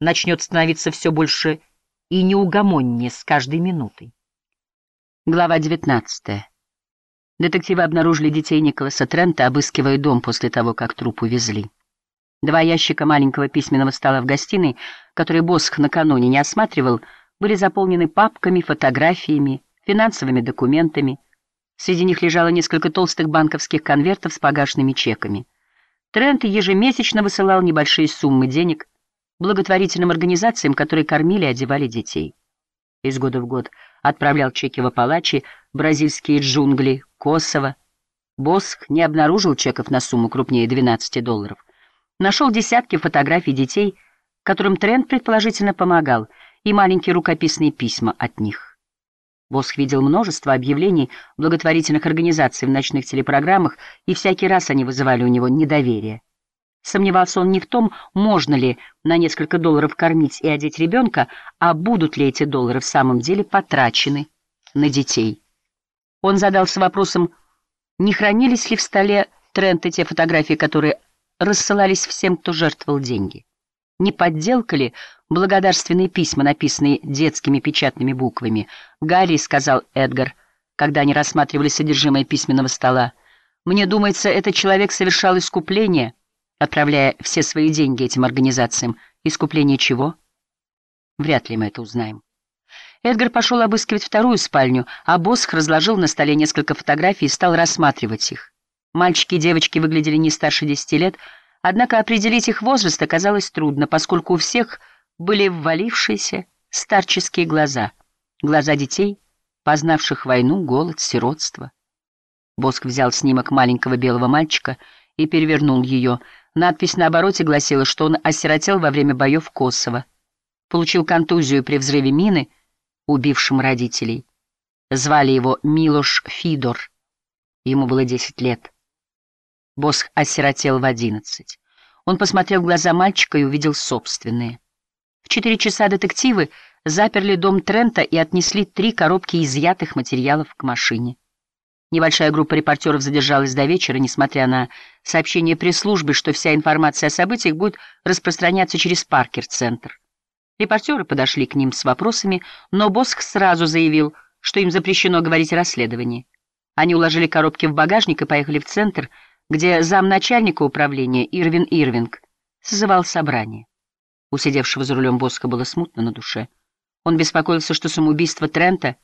начнет становиться все больше и неугомоннее с каждой минутой. Глава 19. Детективы обнаружили детей Николаса Трента, обыскивая дом после того, как труп увезли. Два ящика маленького письменного стола в гостиной, который Босх накануне не осматривал, были заполнены папками, фотографиями, финансовыми документами. Среди них лежало несколько толстых банковских конвертов с погашенными чеками. Трент ежемесячно высылал небольшие суммы денег благотворительным организациям, которые кормили и одевали детей. Из года в год отправлял чеки в Апалачи, бразильские джунгли, Косово. Босх не обнаружил чеков на сумму крупнее 12 долларов. Нашел десятки фотографий детей, которым Трент предположительно помогал, и маленькие рукописные письма от них. Босх видел множество объявлений благотворительных организаций в ночных телепрограммах, и всякий раз они вызывали у него недоверие. Сомневался он не в том, можно ли на несколько долларов кормить и одеть ребенка, а будут ли эти доллары в самом деле потрачены на детей. Он задался вопросом, не хранились ли в столе Трента те фотографии, которые рассылались всем, кто жертвовал деньги. Не подделка ли благодарственные письма, написанные детскими печатными буквами? «Гарри», — сказал Эдгар, когда они рассматривали содержимое письменного стола, «мне думается, этот человек совершал искупление, отправляя все свои деньги этим организациям. Искупление чего? Вряд ли мы это узнаем». Эдгар пошел обыскивать вторую спальню, а Босх разложил на столе несколько фотографий и стал рассматривать их. Мальчики и девочки выглядели не старше десяти лет, однако определить их возраст оказалось трудно, поскольку у всех были ввалившиеся старческие глаза, глаза детей, познавших войну, голод, сиротство. Боск взял снимок маленького белого мальчика и перевернул ее. Надпись на обороте гласила, что он осиротел во время боев Косово, получил контузию при взрыве мины, убившем родителей. Звали его Милош Фидор. Ему было десять лет. Босх осиротел в одиннадцать. Он посмотрел в глаза мальчика и увидел собственные. В четыре часа детективы заперли дом Трента и отнесли три коробки изъятых материалов к машине. Небольшая группа репортеров задержалась до вечера, несмотря на сообщение пресс-службы, что вся информация о событиях будет распространяться через Паркер-центр. Репортеры подошли к ним с вопросами, но Босх сразу заявил, что им запрещено говорить о расследовании. Они уложили коробки в багажник и поехали в центр, где замначальника управления Ирвин Ирвинг созывал собрание. У сидевшего за рулем Боска было смутно на душе. Он беспокоился, что самоубийство Трента,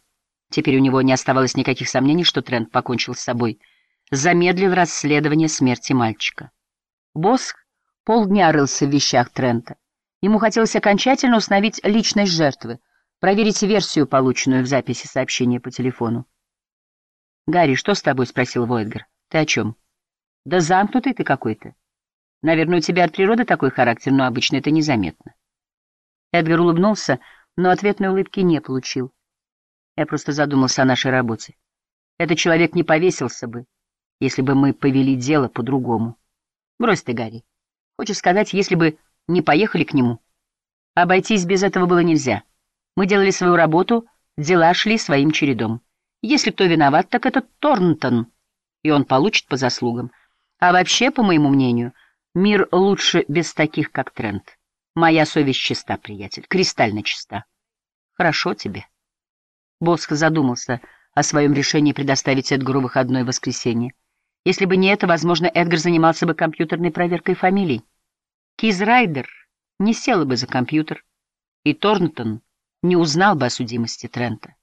теперь у него не оставалось никаких сомнений, что Трент покончил с собой, замедлил расследование смерти мальчика. Боск полдня рылся в вещах Трента. Ему хотелось окончательно установить личность жертвы, проверить версию, полученную в записи сообщения по телефону. «Гарри, что с тобой?» — спросил Войдгар. «Ты о чем?» Да замкнутый ты какой-то. Наверное, у тебя от природы такой характер, но обычно это незаметно. Эдгар улыбнулся, но ответной улыбки не получил. Я просто задумался о нашей работе. Этот человек не повесился бы, если бы мы повели дело по-другому. Брось ты, Гарри. Хочешь сказать, если бы не поехали к нему? Обойтись без этого было нельзя. Мы делали свою работу, дела шли своим чередом. Если кто виноват, так это Торнтон, и он получит по заслугам. А вообще, по моему мнению, мир лучше без таких, как Трент. Моя совесть чиста, приятель, кристально чиста. Хорошо тебе. Боск задумался о своем решении предоставить Эдгару выходное воскресенье. Если бы не это, возможно, Эдгар занимался бы компьютерной проверкой фамилий. Киз Райдер не села бы за компьютер, и Торнтон не узнал бы о судимости Трента.